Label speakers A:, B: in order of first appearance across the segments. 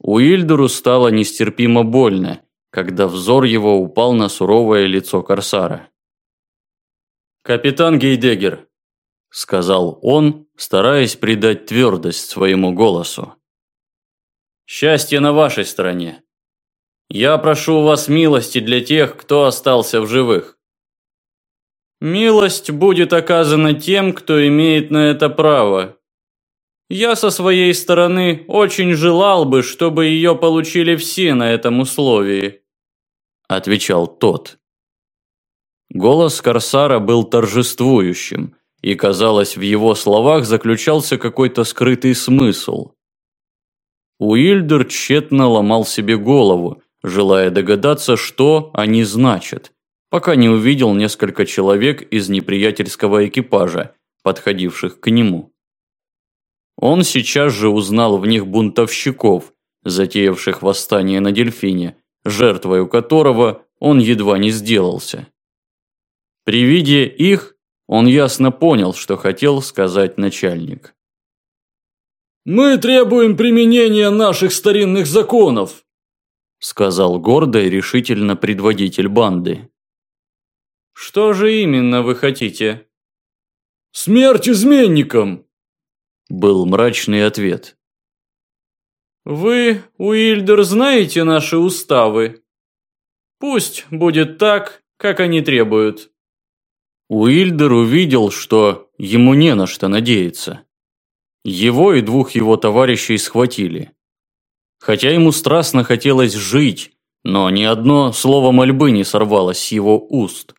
A: Уильдеру стало нестерпимо больно, когда взор его упал на суровое лицо Корсара. «Капитан Гейдегер», – сказал он, стараясь придать твердость своему голосу. «Счастье на вашей стороне. Я прошу у вас милости для тех, кто остался в живых. Милость будет оказана тем, кто имеет на это право. Я со своей стороны очень желал бы, чтобы ее получили все на этом условии», – отвечал тот. Голос Корсара был торжествующим, и, казалось, в его словах заключался какой-то скрытый смысл. Уильдер тщетно ломал себе голову, желая догадаться, что они значат, пока не увидел несколько человек из неприятельского экипажа, подходивших к нему. Он сейчас же узнал в них бунтовщиков, затеявших восстание на дельфине, жертвой которого он едва не сделался. При виде их он ясно понял, что хотел сказать начальник.
B: «Мы требуем применения наших старинных законов», сказал гордо и решительно предводитель банды.
A: «Что же именно вы хотите?»
B: «Смерть изменникам!»
A: Был мрачный ответ.
C: «Вы, Уильдер, знаете наши уставы? Пусть будет так, как они требуют».
A: Уильдер увидел, что ему не на что надеяться. Его и двух его товарищей схватили. Хотя ему страстно хотелось жить, но ни одно слово мольбы не сорвалось с его уст.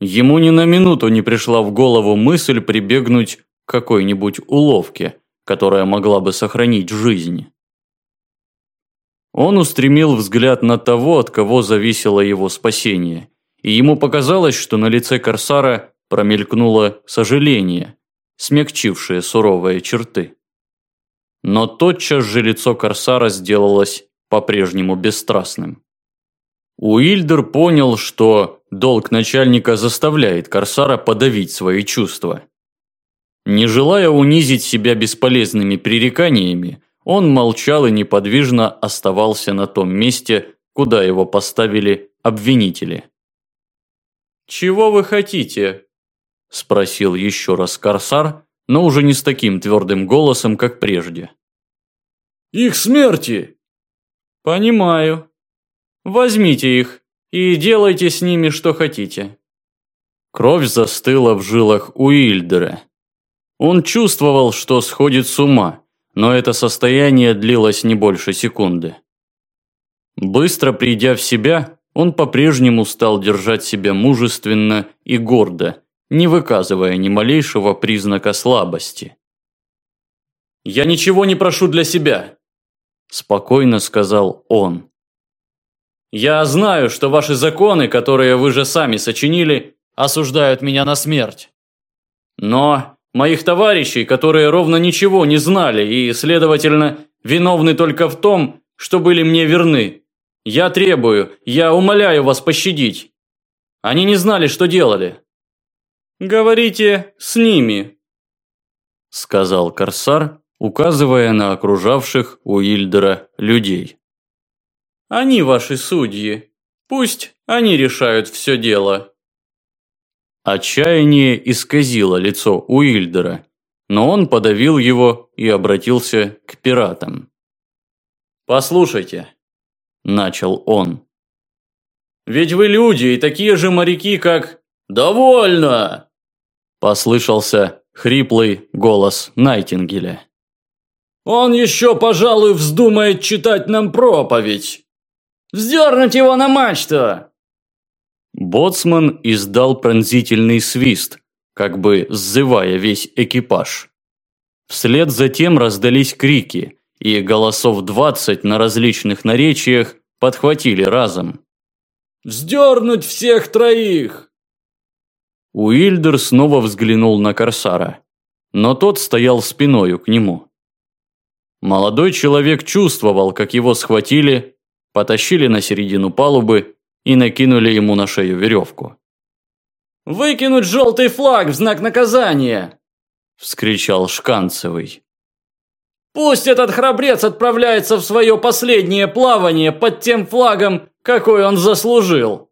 A: Ему ни на минуту не пришла в голову мысль прибегнуть какой-нибудь уловке, которая могла бы сохранить жизнь. Он устремил взгляд на того, от кого зависело его спасение, и ему показалось, что на лице Корсара промелькнуло сожаление, смягчившее суровые черты. Но тотчас же лицо Корсара сделалось по-прежнему бесстрастным. Уильдер понял, что долг начальника заставляет Корсара подавить свои чувства. Не желая унизить себя бесполезными пререканиями, он молчал и неподвижно оставался на том месте, куда его поставили обвинители.
C: «Чего вы хотите?» – спросил еще раз Корсар, но уже не с таким твердым голосом, как прежде.
B: «Их смерти!»
C: «Понимаю. Возьмите их и делайте с ними, что хотите».
A: Кровь застыла в жилах Уильдера. Он чувствовал, что сходит с ума, но это состояние длилось не больше секунды. Быстро придя в себя, он по-прежнему стал держать себя мужественно и гордо, не выказывая ни малейшего признака слабости.
C: «Я ничего не прошу для себя», – спокойно сказал он. «Я знаю, что ваши законы, которые вы же сами сочинили, осуждают меня на смерть. Но моих товарищей, которые ровно ничего не знали и, следовательно, виновны только в том, что были мне верны, я требую, я умоляю вас пощадить. Они не знали, что делали. Говорите с ними, сказал Корсар, указывая на окружавших Уильдера людей. Они ваши судьи. Пусть они решают все дело. Отчаяние исказило лицо Уильдера, но он подавил его и обратился к пиратам. «Послушайте, начал он. «Ведь вы люди и такие же моряки, как...» «Довольно!» Послышался хриплый голос Найтингеля.
B: «Он еще, пожалуй, вздумает читать нам проповедь! Вздернуть его на мачту!»
A: Боцман издал пронзительный свист, как бы сзывая весь экипаж. Вслед за тем раздались крики, и голосов двадцать на различных наречиях подхватили разом.
B: «Вздернуть всех троих!»
A: Уильдер снова взглянул на Корсара, но тот стоял спиною к нему. Молодой человек чувствовал, как его схватили, потащили на середину палубы и накинули ему на шею веревку.
B: «Выкинуть желтый флаг в знак наказания!»
A: – вскричал Шканцевый.
B: Пусть этот храбрец отправляется в свое последнее плавание под тем флагом, какой он заслужил.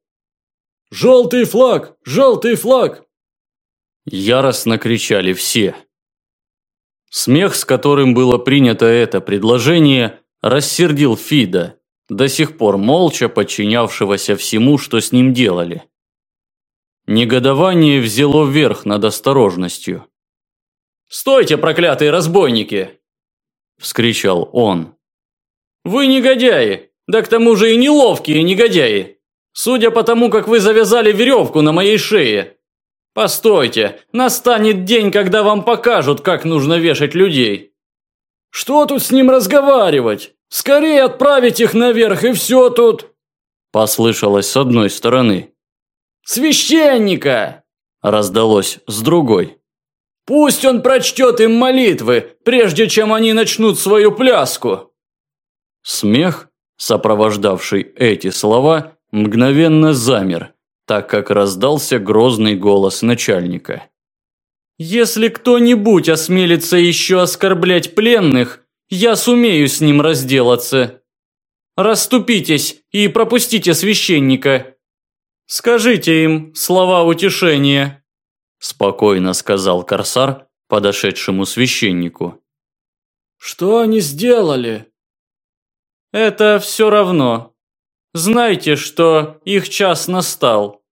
C: «Желтый флаг! Желтый флаг!»
A: Яростно кричали все. Смех, с которым было принято это предложение, рассердил Фида, до сих пор молча подчинявшегося всему, что с ним делали. Негодование взяло верх над осторожностью.
B: «Стойте, проклятые разбойники!» – вскричал он. «Вы негодяи, да к тому же и неловкие негодяи, судя по тому, как вы завязали веревку на моей шее. Постойте, настанет день, когда вам покажут, как нужно вешать людей».
C: «Что тут с ним разговаривать? Скорее отправить их наверх, и все тут!»
A: Послышалось с одной стороны.
C: «Священника!»
A: Раздалось с другой.
C: «Пусть он прочтет им молитвы, прежде чем они начнут свою пляску!»
A: Смех, сопровождавший эти слова, мгновенно замер, так как раздался грозный голос начальника.
B: «Если кто-нибудь осмелится еще оскорблять пленных, я сумею с ним разделаться. Раступитесь и пропустите священника. Скажите им слова утешения», –
A: спокойно сказал Корсар подошедшему священнику.
C: «Что они сделали?»
B: «Это все равно. Знайте, что их час настал».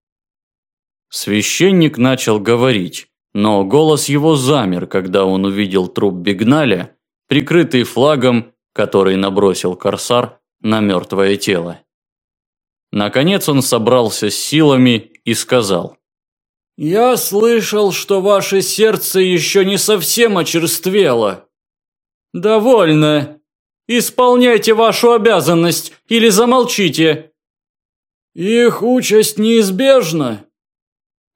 A: Священник начал говорить, но голос его замер, когда он увидел труп Бигналя прикрытый флагом, который набросил корсар на мертвое тело. Наконец он собрался с силами и сказал.
C: «Я слышал, что ваше сердце еще не совсем очерствело».
B: «Довольно. Исполняйте вашу обязанность или замолчите».
C: «Их участь неизбежна?»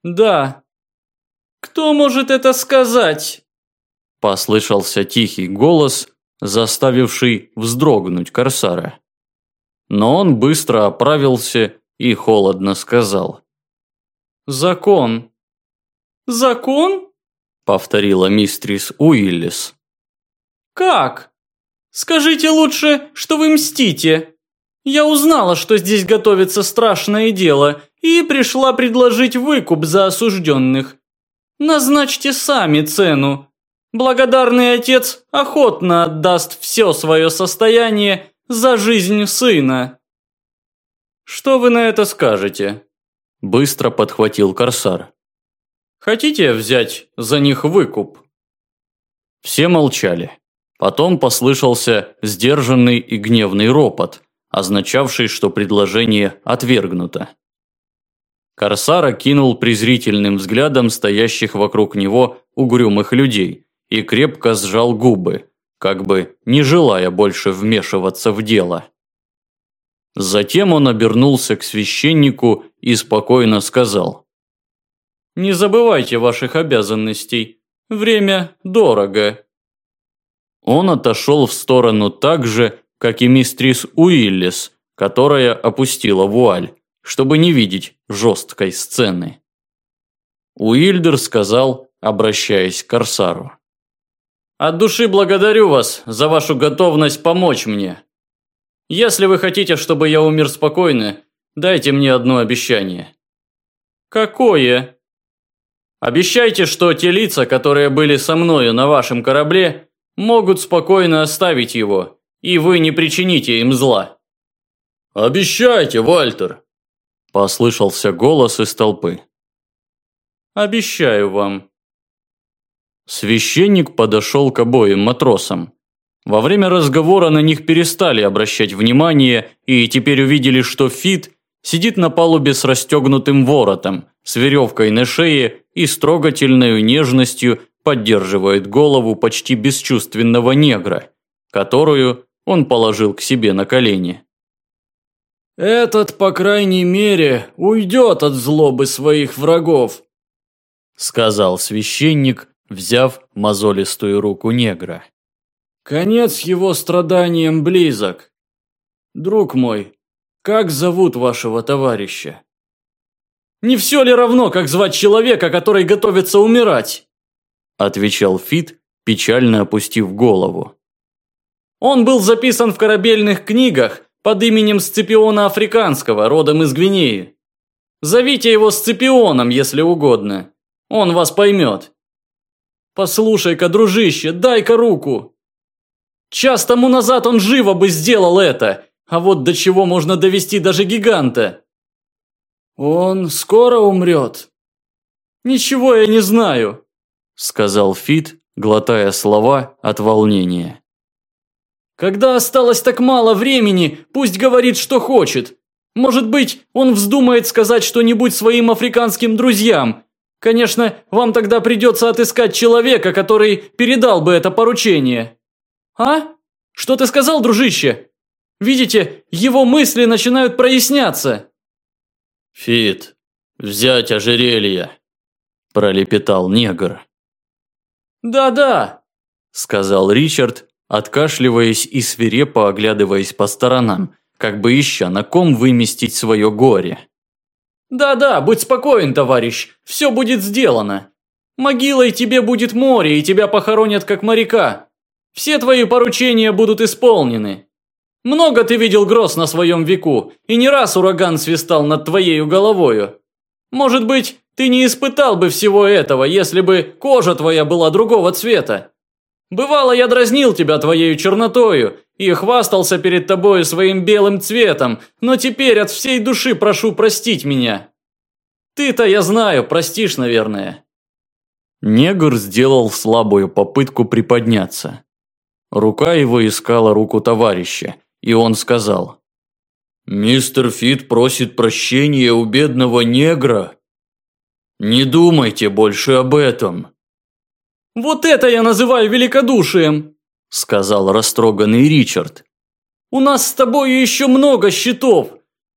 B: «Да». «Кто может это сказать?»
A: Послышался тихий голос, заставивший вздрогнуть Корсара. Но он быстро оправился и холодно сказал.
B: «Закон». «Закон?» – повторила мистрис Уиллис. «Как? Скажите лучше, что вы мстите. Я узнала, что здесь готовится страшное дело, и пришла предложить выкуп за осужденных. Назначьте сами цену, Благодарный отец охотно отдаст все свое состояние за жизнь сына. Что вы на это скажете?
A: Быстро подхватил Корсар.
B: Хотите взять за них выкуп?
A: Все молчали. Потом послышался сдержанный и гневный ропот, означавший, что предложение отвергнуто. Корсар окинул презрительным взглядом стоящих вокруг него угрюмых людей, и крепко сжал губы, как бы не желая больше вмешиваться в дело. Затем он обернулся к священнику и спокойно сказал.
B: «Не забывайте ваших обязанностей. Время дорого».
A: Он отошел в сторону так же, как и мистрис Уиллис, которая опустила вуаль, чтобы не видеть жесткой сцены. Уильдер сказал, обращаясь к Корсару.
B: От души благодарю вас за вашу готовность помочь мне. Если вы хотите, чтобы я умер спокойно, дайте мне одно обещание. Какое? Обещайте, что те лица, которые были со мною на вашем корабле, могут спокойно оставить его, и вы не причините им зла.
C: Обещайте, Вальтер,
A: послышался голос из толпы.
B: Обещаю вам,
A: Священник подошел к обоим матросам. Во время разговора на них перестали обращать внимание и теперь увидели, что Фит сидит на палубе с расстегнутым воротом, с веревкой на шее и с трогательной нежностью поддерживает голову почти бесчувственного негра, которую он положил к себе на колени.
C: «Этот, по крайней мере, уйдет от злобы своих врагов»,
A: сказал священник, взяв мозолистую руку негра.
C: «Конец его страданиям близок. Друг мой, как зовут вашего товарища?»
B: «Не все ли равно, как звать человека, который готовится умирать?»
A: Отвечал Фит, печально опустив голову. Он был записан в корабельных книгах под именем Сципиона Африканского, родом из Гвинеи. Зовите его Сципионом, если угодно. Он вас поймет. Послушай-ка, дружище, дай-ка руку. Час тому назад он живо бы сделал это, а вот до чего можно довести даже гиганта. Он скоро умрет. Ничего я не знаю, сказал Фит, глотая слова от волнения. Когда осталось так мало времени, пусть говорит, что хочет. Может быть, он вздумает сказать что-нибудь своим африканским друзьям. Конечно, вам тогда придется отыскать человека, который передал бы это поручение. А? Что ты сказал, дружище? Видите, его мысли начинают проясняться.
C: Фит, взять ожерелье, пролепетал негр.
A: Да-да,
C: сказал Ричард, откашливаясь и свирепо оглядываясь по сторонам, как бы ища на ком выместить свое горе.
A: «Да-да, будь спокоен, товарищ, все будет сделано. Могилой тебе будет море, и тебя похоронят как моряка. Все твои поручения будут исполнены. Много ты видел гроз на своем веку, и не раз ураган свистал над твоей головою. Может быть, ты не испытал бы всего этого, если бы кожа твоя была другого цвета. Бывало, я дразнил тебя твоей чернотою и хвастался перед тобою своим белым цветом, но теперь от всей души прошу простить меня. Ты-то, я знаю, простишь, наверное».
C: Негр сделал слабую попытку приподняться. Рука его искала руку товарища, и он сказал. «Мистер Фит просит прощения у бедного негра. Не думайте больше об этом».
A: «Вот это я называю великодушием!» – сказал растроганный Ричард. «У нас с тобой еще много счетов.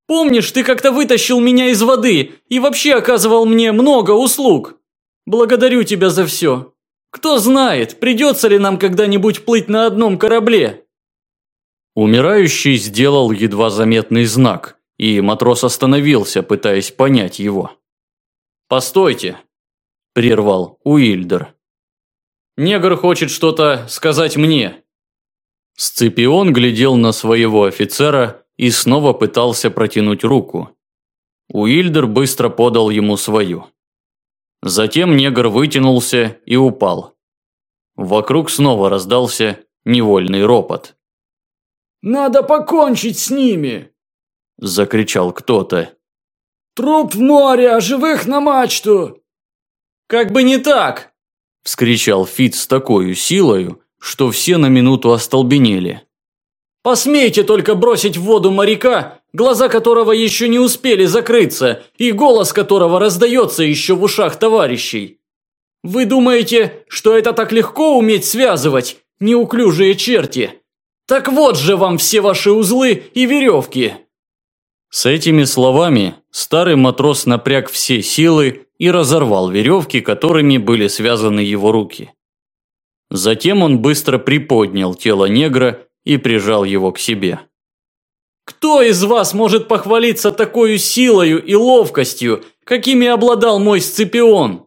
A: Помнишь, ты как-то вытащил меня из воды и вообще оказывал мне много услуг? Благодарю тебя за все. Кто знает, придется ли нам когда-нибудь плыть на одном корабле?»
C: Умирающий сделал едва заметный знак, и матрос остановился, пытаясь понять его.
A: «Постойте!» – прервал Уильдер. Негр хочет что-то сказать мне».
C: Сципион глядел на своего офицера и снова пытался протянуть руку. Уильдер быстро подал ему свою. Затем негр вытянулся и упал. Вокруг снова раздался невольный ропот.
D: «Надо покончить с ними!»
C: – закричал кто-то.
D: «Труп в море, а живых на мачту!»
A: «Как бы не так!»
C: – вскричал Фит с такой силою, что все на минуту остолбенели.
A: «Посмейте только бросить в воду моряка, глаза которого еще не успели закрыться, и голос которого раздается еще в ушах товарищей. Вы думаете, что это так легко уметь связывать, неуклюжие черти? Так вот же вам все ваши узлы и веревки!»
C: С этими словами старый матрос напряг все силы и разорвал веревки, которыми были связаны его руки. Затем он быстро приподнял тело негра и прижал его к себе.
A: «Кто из вас может похвалиться такой силою и ловкостью, какими обладал мой Сципион?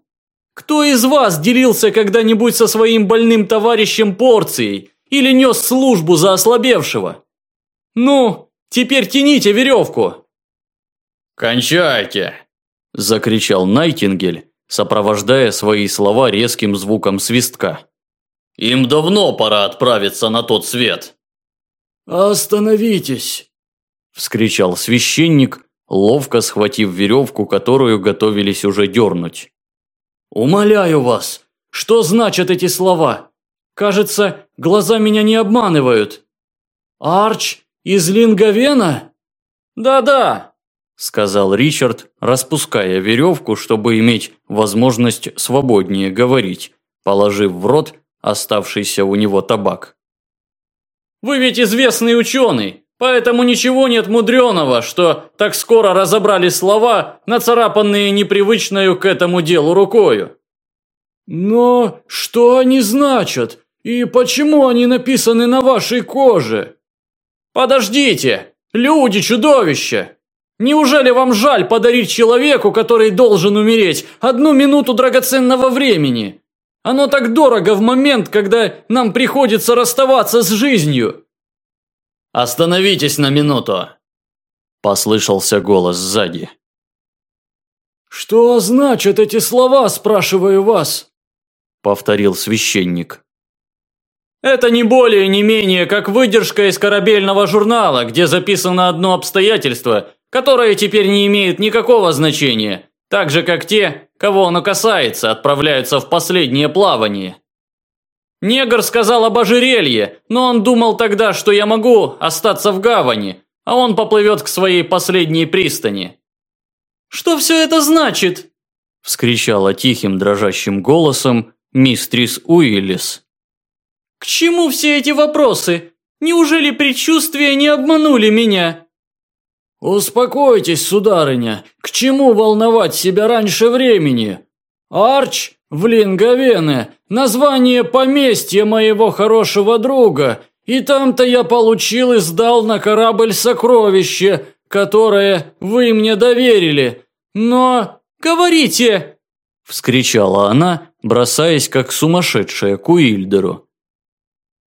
A: Кто из вас делился когда-нибудь со своим больным товарищем порцией или нес службу за ослабевшего? Ну, теперь тяните веревку!»
C: «Кончайте!» – закричал Найтингель, сопровождая свои слова резким звуком свистка. «Им давно пора отправиться на тот свет!»
D: «Остановитесь!»
C: – вскричал священник, ловко схватив веревку, которую готовились уже дернуть.
A: «Умоляю вас, что значат эти слова? Кажется, глаза меня не обманывают. Арч из Линговена? Да-да,
C: сказал Ричард, распуская веревку, чтобы иметь возможность свободнее говорить, положив в рот оставшийся у него табак.
A: «Вы ведь известный ученый, поэтому ничего нет мудреного, что так скоро разобрали слова, нацарапанные непривычною к этому делу рукою».
D: «Но что они значат? И почему они написаны на вашей коже?»
A: «Подождите! Люди-чудовища! Неужели вам жаль подарить человеку, который должен умереть, одну минуту драгоценного времени? Оно так дорого в момент, когда нам приходится расставаться с жизнью.
C: Остановитесь на минуту!» Послышался голос сзади.
D: «Что значат эти слова, спрашиваю вас?»
C: Повторил священник.
A: Это не более не менее, как выдержка из корабельного журнала, где записано одно обстоятельство, которое теперь не имеет никакого значения, так же как те, кого оно касается, отправляются в последнее плавание. Негр сказал об ожерелье, но он думал тогда, что я могу остаться в гавани, а он поплывет к своей последней пристани. «Что все это значит?»
C: – вскричала тихим дрожащим голосом мистрис Уиллис.
A: «К чему все эти вопросы? Неужели предчувствия не обманули меня?»
D: «Успокойтесь, сударыня, к чему волновать себя раньше времени? Арч в Линговене, название поместья моего хорошего друга, и там-то я получил и сдал на корабль сокровище, которое вы мне доверили. Но... Говорите!»
C: Вскричала она, бросаясь как сумасшедшая к Уильдеру.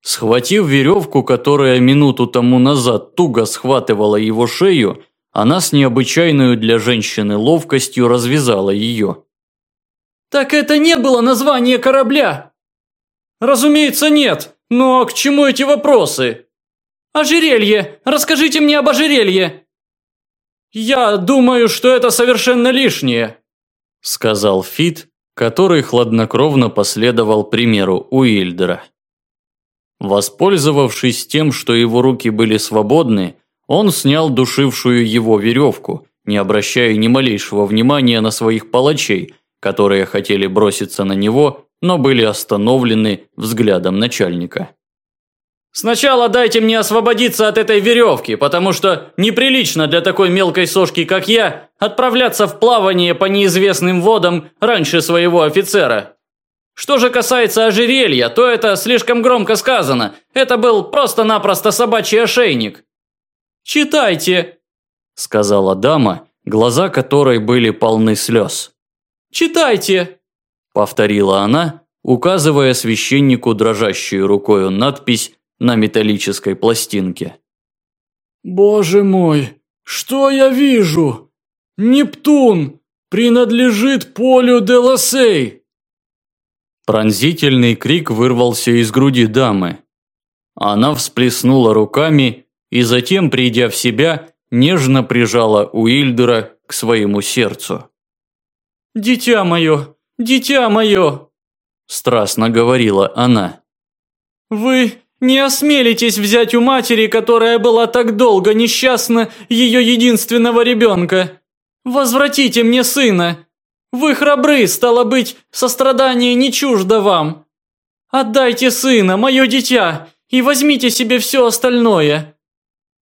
C: Схватив веревку, которая минуту тому назад туго схватывала его шею, она с необычайной для женщины ловкостью развязала ее.
A: «Так это не было название корабля!» «Разумеется, нет, но к чему эти вопросы?» «Ожерелье! Расскажите мне об ожерелье!» «Я думаю, что это совершенно лишнее», –
C: сказал Фит, который хладнокровно последовал примеру Уильдера. Воспользовавшись тем, что его руки были свободны, он снял душившую его веревку, не обращая ни малейшего внимания на своих палачей, которые хотели броситься на него, но были остановлены взглядом начальника.
A: «Сначала дайте мне освободиться от этой веревки, потому что неприлично для такой мелкой сошки, как я, отправляться в плавание по неизвестным водам раньше своего офицера. Что же касается ожерелья, то это слишком громко сказано. Это был просто-напросто собачий ошейник. «Читайте», – сказала дама, глаза которой были полны слез. «Читайте», – повторила она, указывая священнику дрожащей рукой надпись на металлической пластинке.
D: «Боже мой, что я вижу? Нептун принадлежит полю Делосей!»
C: Пронзительный крик вырвался из груди дамы. Она всплеснула руками и затем, придя в себя, нежно прижала Уильдера к своему сердцу.
A: «Дитя мое! Дитя мое!» – страстно говорила она. «Вы не осмелитесь взять у матери, которая была так долго несчастна, ее единственного ребенка. Возвратите мне сына, вы храбры, стало быть, сострадание не чуждо вам. Отдайте сына, мое дитя, и возьмите себе все остальное.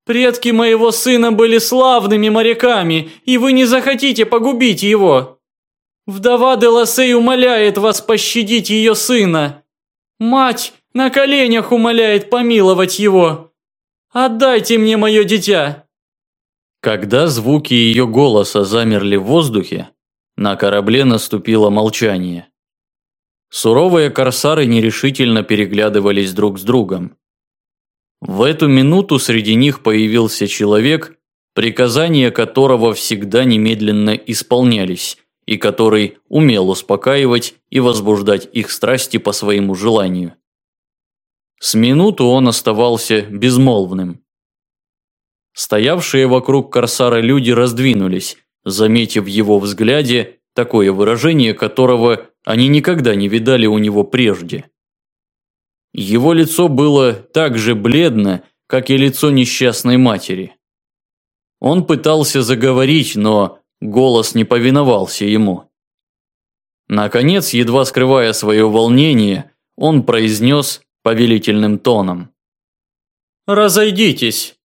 A: Предки моего сына были славными моряками, и вы не захотите погубить его. Вдова Деласей умоляет вас пощадить ее сына. Мать на коленях умоляет помиловать его. Отдайте мне мое дитя.
C: Когда звуки ее голоса замерли в воздухе, на корабле наступило молчание. Суровые корсары нерешительно переглядывались друг с другом. В эту минуту среди них появился человек, приказания которого всегда немедленно исполнялись, и который умел успокаивать и возбуждать их страсти по своему желанию. С минуту он оставался безмолвным. Стоявшие вокруг корсара люди раздвинулись, заметив его взгляде такое выражение, которого они никогда не видали у него прежде. Его лицо было так же бледно, как и лицо несчастной матери. Он пытался заговорить, но голос не повиновался ему. Наконец, едва скрывая свое волнение, он произнес повелительным тоном.
A: «Разойдитесь.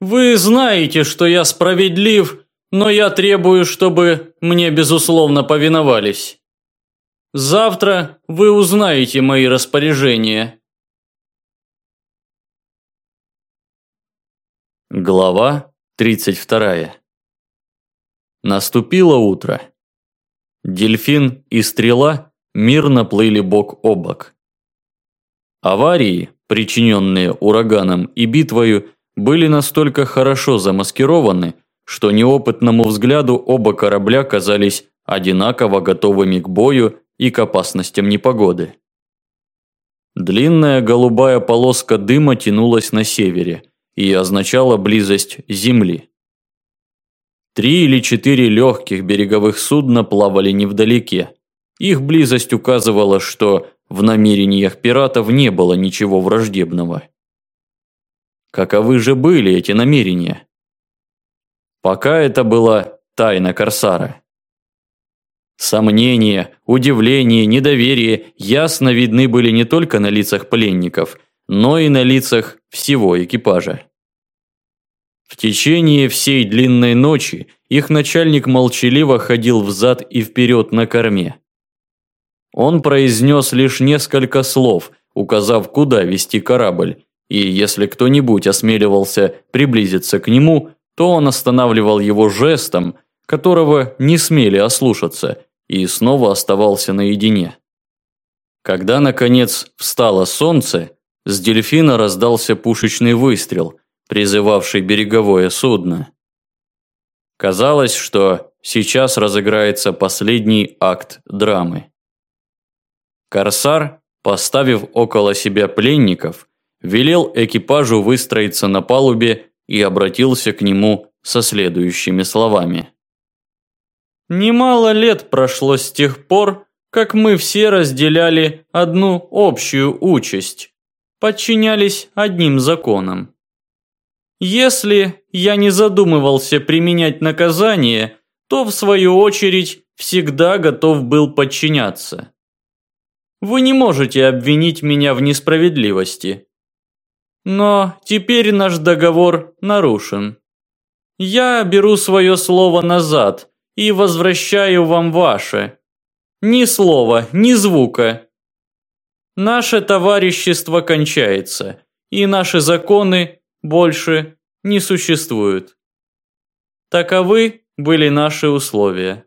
A: Вы знаете, что я справедлив но я требую, чтобы мне безусловно повиновались. Завтра вы узнаете мои распоряжения.
C: Глава 32. Наступило утро. Дельфин и стрела мирно плыли бок о бок. Аварии, причиненные ураганом и битвою, были настолько хорошо замаскированы, что неопытному взгляду оба корабля казались одинаково готовыми к бою и к опасностям непогоды. Длинная голубая полоска дыма тянулась на севере и означала близость Земли. Три или четыре легких береговых судна плавали невдалеке. Их близость указывала, что в намерениях пиратов не было ничего враждебного. Каковы же были эти намерения? Пока это была тайна Корсара. Сомнения, удивление, недоверие ясно видны были не только на лицах пленников, но и на лицах всего экипажа. В течение всей длинной ночи их начальник молчаливо ходил взад и вперед на корме. Он произнес лишь несколько слов, указав, куда вести корабль, и если кто-нибудь осмеливался приблизиться к нему, то он останавливал его жестом, которого не смели ослушаться, и снова оставался наедине. Когда, наконец, встало солнце, с дельфина раздался пушечный выстрел, призывавший береговое судно. Казалось, что сейчас разыграется последний акт драмы. Корсар, поставив около себя пленников, велел экипажу выстроиться на палубе и обратился к нему со следующими словами.
A: Немало лет прошло с тех пор, как мы все разделяли одну общую участь, подчинялись одним законам. Если я не задумывался применять наказание, то в свою очередь всегда готов был подчиняться. Вы не можете обвинить меня в несправедливости. Но теперь наш договор нарушен. Я беру свое слово назад и возвращаю вам ваше. Ни слова, ни звука. Наше товарищество кончается, и наши законы больше не существуют. Таковы были наши условия.